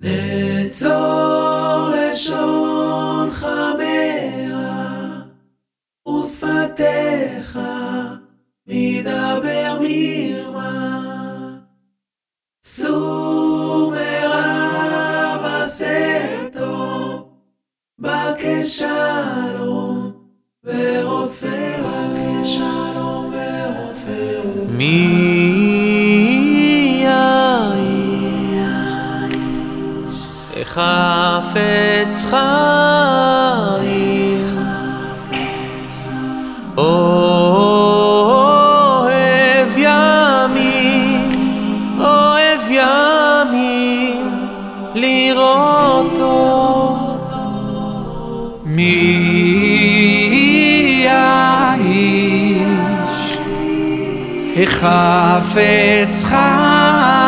נצור לשונך מרע ושפתיך מדבר מרמה. סור מרע ועשה טוב, בקש שלום ורודפהו. שלום ורודפהו. חפץ חיים. אוהב ימים אוהב ימים לראות מי האיש? חפץ חיים.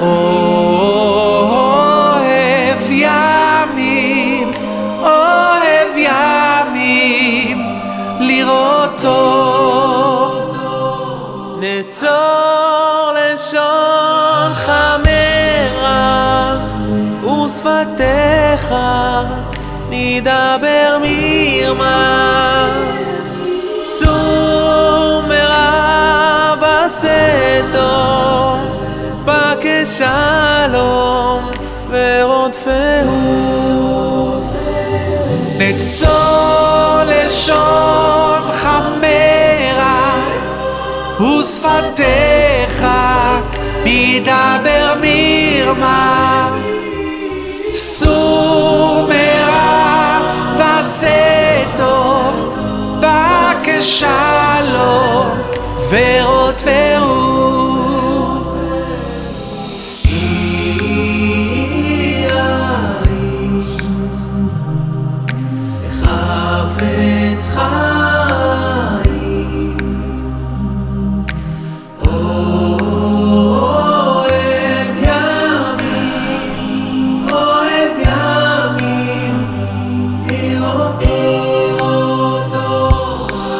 אוהב ימים, אוהב ימים לראותו נצור לשונך מרע ושפתיך נדבר מרמה שלום ורודפהו נצור לשונך מרע ושפתיך מדבר מרמה. סור מרע ועשה טוב בקש שלום ורודפהו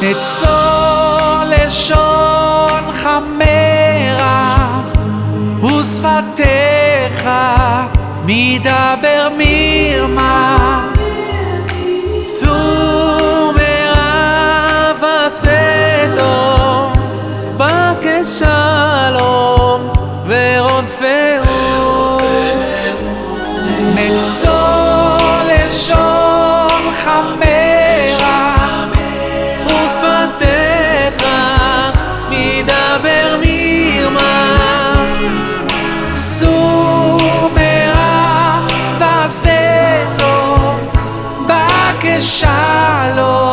נצור לשונך מרע ושפתיך מדבר מרמה. סור מרע ועשה טוב מרע